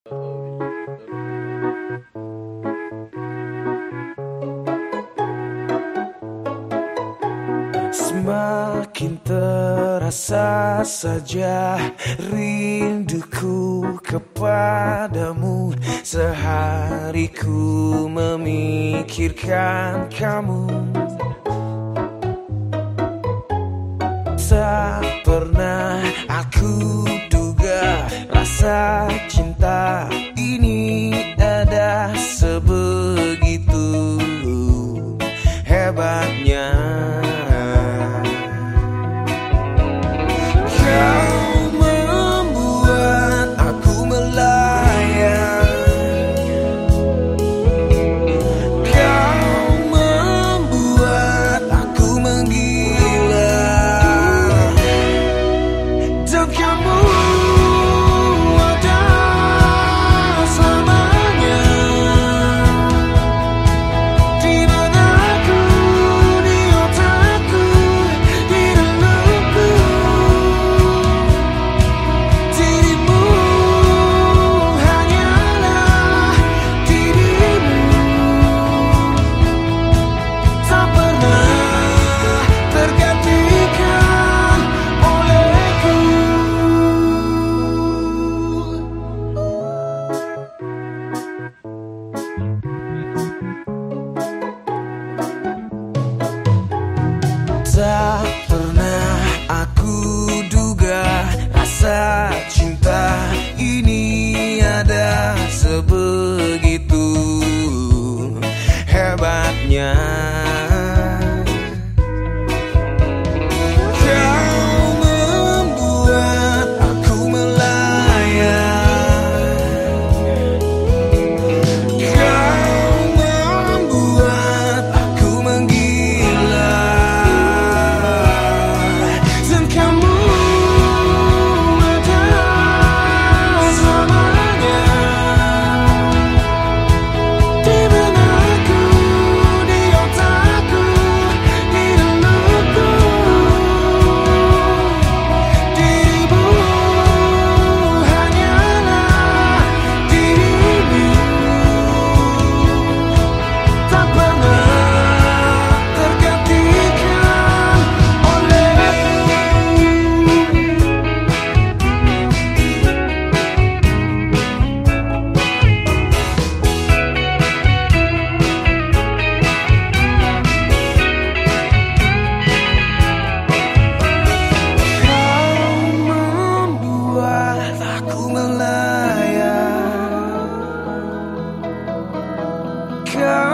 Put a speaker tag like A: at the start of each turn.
A: Semakin terasa saja rinduku kepadamu. Sehariku memikirkan kamu. Tak pernah aku rasa cinta come.